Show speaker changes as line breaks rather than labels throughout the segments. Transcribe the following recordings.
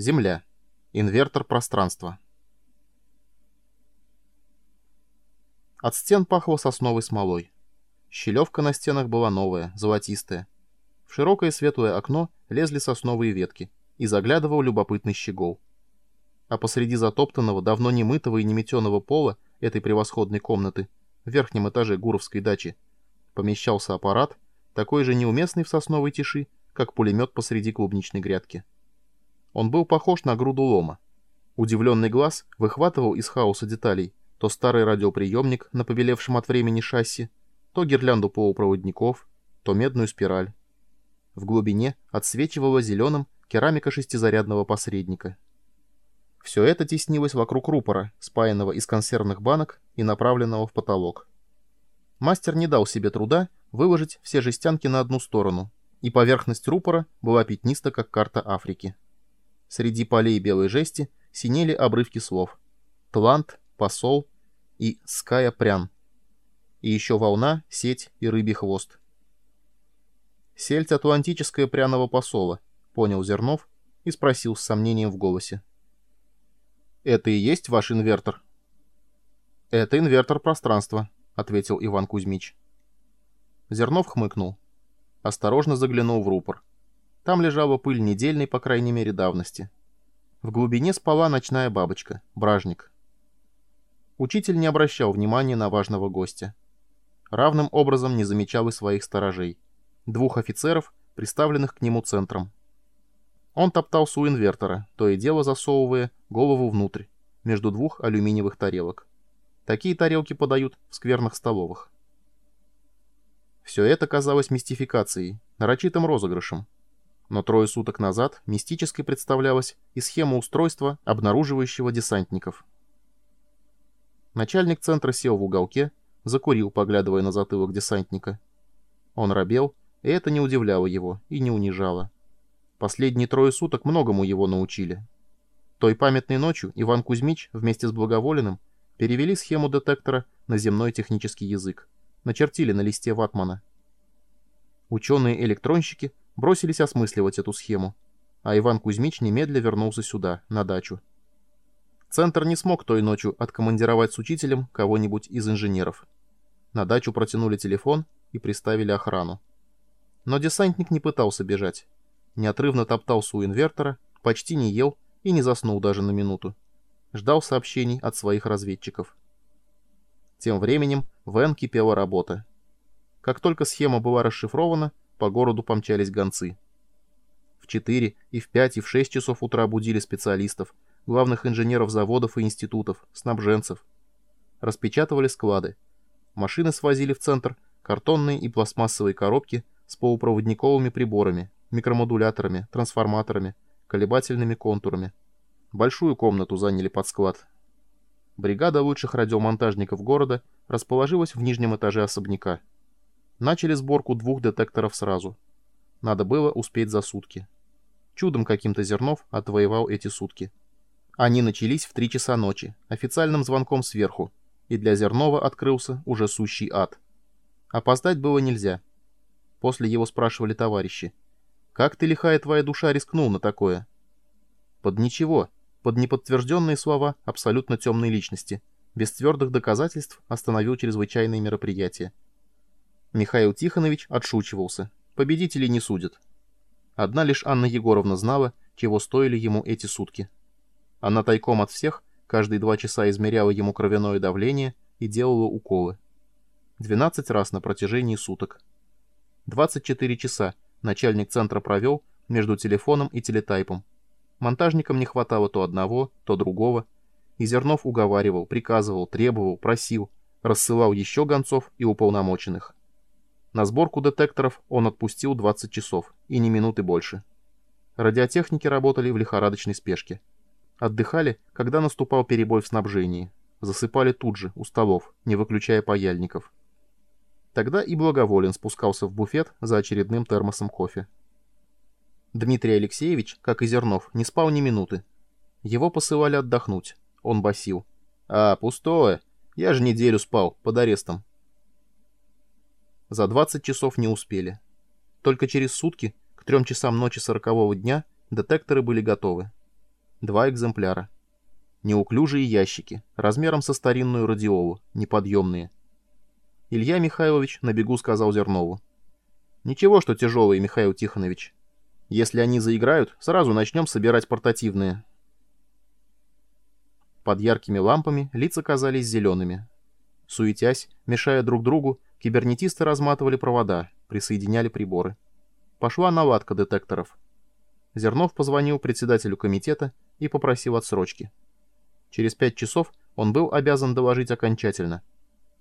Земля. Инвертор пространства. От стен пахло сосновой смолой. Щелевка на стенах была новая, золотистая. В широкое светлое окно лезли сосновые ветки, и заглядывал любопытный щегол. А посреди затоптанного, давно не мытого и не метеного пола этой превосходной комнаты, в верхнем этаже Гуровской дачи, помещался аппарат, такой же неуместный в сосновой тиши, как пулемет посреди клубничной грядки. Он был похож на груду лома. Удивленный глаз выхватывал из хаоса деталей то старый радиоприемник на побелевшем от времени шасси, то гирлянду полупроводников, то медную спираль. В глубине отсвечивала зеленым керамика шестизарядного посредника. Все это теснилось вокруг рупора, спаянного из консервных банок и направленного в потолок. Мастер не дал себе труда выложить все жестянки на одну сторону, и поверхность рупора была пятниста, как карта Африки. Среди полей белой жести синели обрывки слов «Тлант», «Посол» и «Ская прян». И еще волна, сеть и рыбий хвост. «Сельдь атлантическая пряного посола», — понял Зернов и спросил с сомнением в голосе. «Это и есть ваш инвертор?» «Это инвертор пространства», — ответил Иван Кузьмич. Зернов хмыкнул. Осторожно заглянул в рупор. Там лежала пыль недельной, по крайней мере, давности. В глубине спала ночная бабочка, бражник. Учитель не обращал внимания на важного гостя. Равным образом не замечал и своих сторожей. Двух офицеров, приставленных к нему центром. Он топтался у инвертора, то и дело засовывая голову внутрь, между двух алюминиевых тарелок. Такие тарелки подают в скверных столовых. Все это казалось мистификацией, нарочитым розыгрышем. Но трое суток назад мистической представлялась и схема устройства, обнаруживающего десантников. Начальник центра сел в уголке, закурил, поглядывая на затылок десантника. Он робел, и это не удивляло его и не унижало. Последние трое суток многому его научили. Той памятной ночью Иван Кузьмич вместе с Благоволенным перевели схему детектора на земной технический язык, начертили на листе ватмана. Ученые-электронщики бросились осмысливать эту схему, а Иван Кузьмич немедля вернулся сюда, на дачу. Центр не смог той ночью откомандировать с учителем кого-нибудь из инженеров. На дачу протянули телефон и приставили охрану. Но десантник не пытался бежать. Неотрывно топтался у инвертора, почти не ел и не заснул даже на минуту. Ждал сообщений от своих разведчиков. Тем временем в Н кипела работа. Как только схема была расшифрована, по городу помчались гонцы. В 4 и в 5 и в 6 часов утра будили специалистов, главных инженеров заводов и институтов, снабженцев. Распечатывали склады. Машины свозили в центр картонные и пластмассовые коробки с полупроводниковыми приборами, микромодуляторами, трансформаторами, колебательными контурами. Большую комнату заняли под склад. Бригада лучших радиомонтажников города расположилась в нижнем этаже особняка. Начали сборку двух детекторов сразу. Надо было успеть за сутки. Чудом каким-то Зернов отвоевал эти сутки. Они начались в три часа ночи, официальным звонком сверху, и для Зернова открылся уже сущий ад. Опоздать было нельзя. После его спрашивали товарищи. «Как ты, лихая твоя душа, рискнул на такое?» Под ничего, под неподтвержденные слова абсолютно темной личности, без твердых доказательств остановил чрезвычайные мероприятия. Михаил Тихонович отшучивался. Победителей не судят. Одна лишь Анна Егоровна знала, чего стоили ему эти сутки. Она тайком от всех каждые два часа измеряла ему кровяное давление и делала уколы. 12 раз на протяжении суток. 24 часа начальник центра провел между телефоном и телетайпом. Монтажникам не хватало то одного, то другого. И Зернов уговаривал, приказывал, требовал, просил, рассылал еще гонцов и уполномоченных. На сборку детекторов он отпустил 20 часов, и ни минуты больше. Радиотехники работали в лихорадочной спешке. Отдыхали, когда наступал перебой в снабжении. Засыпали тут же, у столов, не выключая паяльников. Тогда и Благоволен спускался в буфет за очередным термосом кофе. Дмитрий Алексеевич, как и Зернов, не спал ни минуты. Его посылали отдохнуть. Он басил. «А, пустое. Я же неделю спал, под арестом. За 20 часов не успели. Только через сутки, к трем часам ночи сорокового дня, детекторы были готовы. Два экземпляра. Неуклюжие ящики, размером со старинную радиолу, неподъемные. Илья Михайлович на бегу сказал Зернову. «Ничего, что тяжелые, Михаил Тихонович. Если они заиграют, сразу начнем собирать портативные». Под яркими лампами лица казались зелеными. Суетясь, мешая друг другу, кибернетисты разматывали провода, присоединяли приборы. Пошла наладка детекторов. Зернов позвонил председателю комитета и попросил отсрочки. Через пять часов он был обязан доложить окончательно.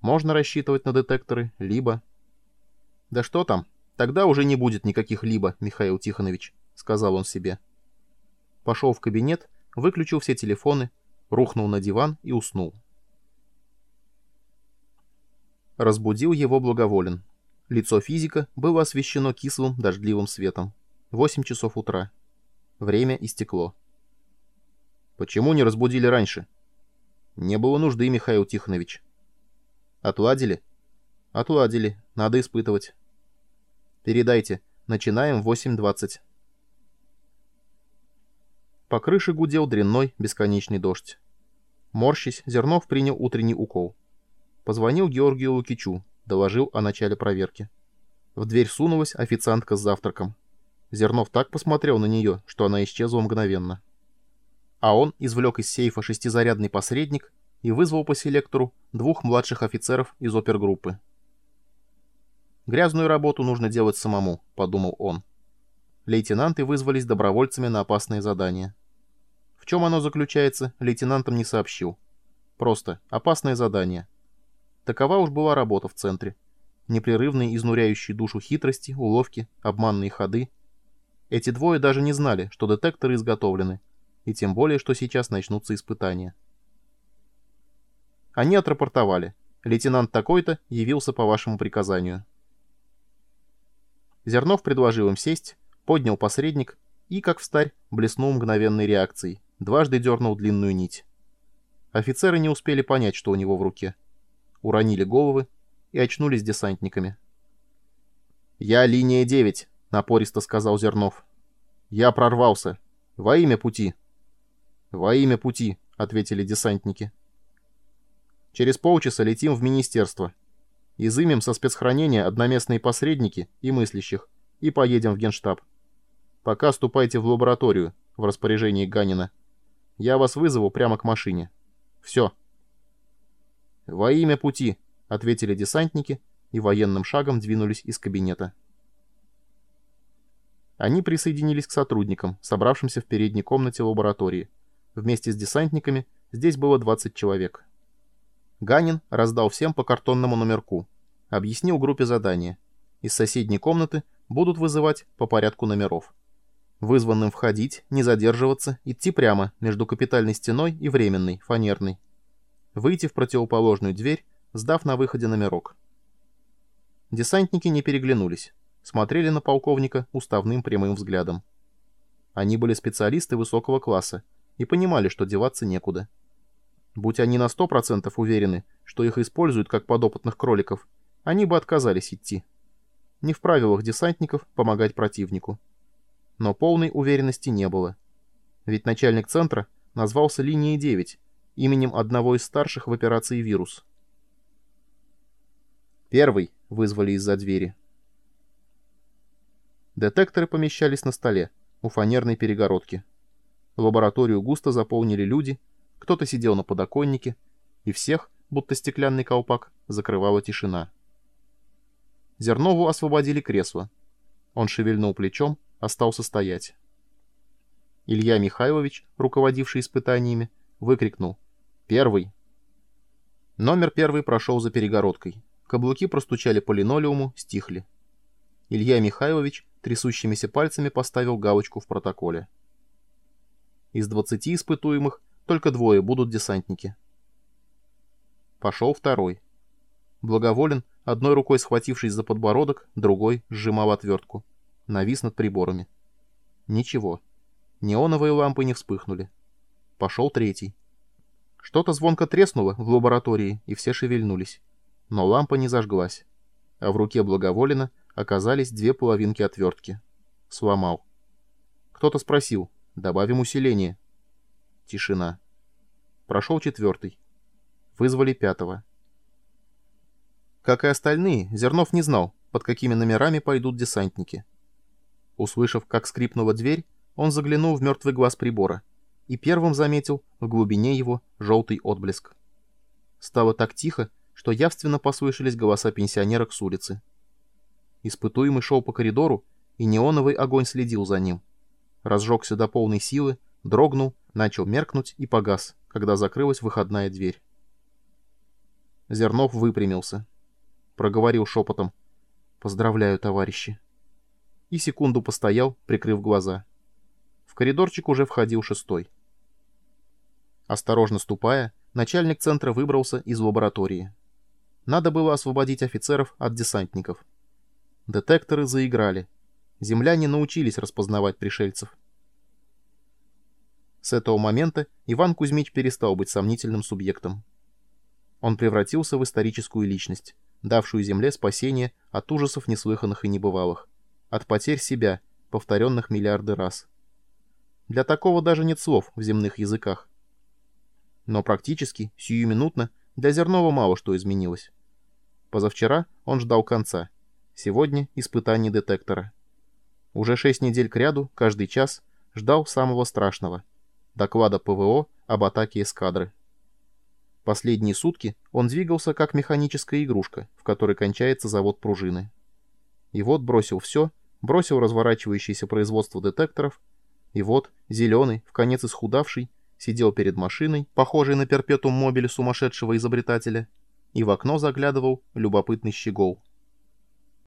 Можно рассчитывать на детекторы, либо... «Да что там, тогда уже не будет никаких «либо», Михаил Тихонович», — сказал он себе. Пошел в кабинет, выключил все телефоны, рухнул на диван и уснул. Разбудил его благоволен. Лицо физика было освещено кислым дождливым светом. Восемь часов утра. Время истекло. Почему не разбудили раньше? Не было нужды, Михаил Тихонович. Отладили? Отладили. Надо испытывать. Передайте. Начинаем в 8.20. По крыше гудел дрянной бесконечный дождь. Морщись, Зернов принял утренний укол. Позвонил Георгию Лукичу, доложил о начале проверки. В дверь сунулась официантка с завтраком. Зернов так посмотрел на нее, что она исчезла мгновенно а он извлек из сейфа шестизарядный посредник и вызвал по селектору двух младших офицеров из опергруппы. «Грязную работу нужно делать самому», — подумал он. Лейтенанты вызвались добровольцами на опасные задания. В чем оно заключается, лейтенантам не сообщил. Просто опасное задание. Такова уж была работа в центре. Непрерывные изнуряющие душу хитрости, уловки, обманные ходы. Эти двое даже не знали, что детекторы изготовлены, и тем более, что сейчас начнутся испытания. Они отрапортовали. Лейтенант такой-то явился по вашему приказанию. Зернов предложил им сесть, поднял посредник и, как встарь, блеснул мгновенной реакцией, дважды дернул длинную нить. Офицеры не успели понять, что у него в руке. Уронили головы и очнулись десантниками. «Я линия 9», — напористо сказал Зернов. «Я прорвался. Во имя пути». «Во имя пути», — ответили десантники. «Через полчаса летим в министерство. Изымем со спецхранения одноместные посредники и мыслящих и поедем в генштаб. Пока ступайте в лабораторию в распоряжении Ганина. Я вас вызову прямо к машине. Все». «Во имя пути», — ответили десантники и военным шагом двинулись из кабинета. Они присоединились к сотрудникам, собравшимся в передней комнате лаборатории. Вместе с десантниками здесь было 20 человек. Ганин раздал всем по картонному номерку. Объяснил группе задание. Из соседней комнаты будут вызывать по порядку номеров. Вызванным входить, не задерживаться, идти прямо между капитальной стеной и временной, фанерной. Выйти в противоположную дверь, сдав на выходе номерок. Десантники не переглянулись. Смотрели на полковника уставным прямым взглядом. Они были специалисты высокого класса, и понимали, что деваться некуда. Будь они на сто процентов уверены, что их используют как подопытных кроликов, они бы отказались идти. Не в правилах десантников помогать противнику. Но полной уверенности не было. Ведь начальник центра назвался линией 9, именем одного из старших в операции «Вирус». «Первый», — вызвали из-за двери. Детекторы помещались на столе, у фанерной перегородки. Лабораторию густо заполнили люди, кто-то сидел на подоконнике, и всех, будто стеклянный колпак, закрывала тишина. Зернову освободили кресло. Он шевельнул плечом, остался стоять. Илья Михайлович, руководивший испытаниями, выкрикнул «Первый!». Номер первый прошел за перегородкой. Каблуки простучали по линолеуму, стихли. Илья Михайлович трясущимися пальцами поставил галочку в протоколе. Из 20 испытуемых только двое будут десантники. Пошел второй. Благоволен, одной рукой схватившись за подбородок, другой сжимал отвертку. Навис над приборами. Ничего. Неоновые лампы не вспыхнули. Пошел третий. Что-то звонко треснуло в лаборатории, и все шевельнулись. Но лампа не зажглась. А в руке благоволено оказались две половинки отвертки. Сломал. Кто-то спросил, Добавим усиление. Тишина. Прошел четвертый. Вызвали пятого. Как и остальные, Зернов не знал, под какими номерами пойдут десантники. Услышав, как скрипнула дверь, он заглянул в мертвый глаз прибора и первым заметил в глубине его желтый отблеск. Стало так тихо, что явственно послышались голоса пенсионерок с улицы. Испытуемый шел по коридору, и неоновый огонь следил за ним. Разжегся до полной силы, дрогнул, начал меркнуть и погас, когда закрылась выходная дверь. Зернов выпрямился. Проговорил шепотом. «Поздравляю, товарищи!» И секунду постоял, прикрыв глаза. В коридорчик уже входил шестой. Осторожно ступая, начальник центра выбрался из лаборатории. Надо было освободить офицеров от десантников. Детекторы заиграли. Земляне научились распознавать пришельцев. С этого момента Иван Кузьмич перестал быть сомнительным субъектом. Он превратился в историческую личность, давшую Земле спасение от ужасов неслыханных и небывалых, от потерь себя, повторенных миллиарды раз. Для такого даже нет слов в земных языках. Но практически, сиюминутно, для Зернова мало что изменилось. Позавчера он ждал конца. Сегодня испытание детектора. Уже шесть недель кряду, каждый час, ждал самого страшного. Доклада ПВО об атаке эскадры. Последние сутки он двигался как механическая игрушка, в которой кончается завод пружины. И вот бросил все, бросил разворачивающееся производство детекторов, и вот, зеленый, в конец исхудавший, сидел перед машиной, похожей на перпетум мобиле сумасшедшего изобретателя, и в окно заглядывал любопытный щегол.